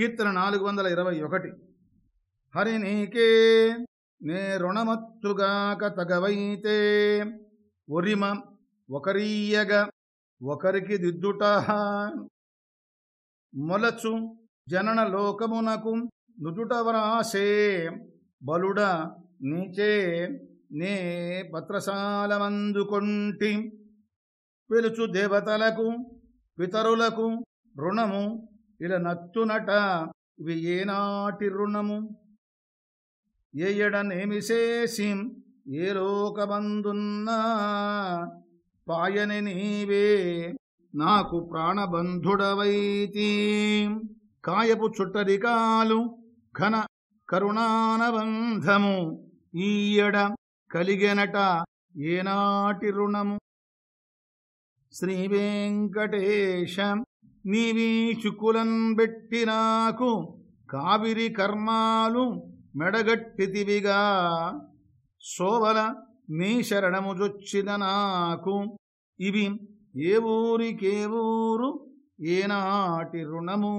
కీర్తన నాలుగు వందల ఇరవై ఒకటి. హరి నీకే నే రుణమత్తుగాక తగవైతే ఒరిమ ఒకరీయగ ఒకరికి దిద్దుట. మొలచు జనన లోకమునకు నుదుటవరాసే బలుడ నీచే నే పత్రశాలమందుకొంటి. పిలుచు దేవతలకు పితరులకు రుణము ఇలా నత్తునట ఇవి ఏనాటి రుణము ఏయడనేమిసేసి ఏ లోకబందున్నా పాయని నీవే నాకు ప్రాణబంధుడవైతి. కాయపు చుట్టరికాలు ఘన కరుణానబంధము. ఈయడ కలిగెనట ఏనాటి రుణము. శ్రీవేంకటేశం నీవీ చుకులన్ బెట్టి నాకు కావిరి కర్మాలు మెడగట్టితివిగా. శోభల నీ శరణము జొచ్చిన నాకు ఇవి ఏ ఊరికే ఊరు? ఏనాటి రుణము?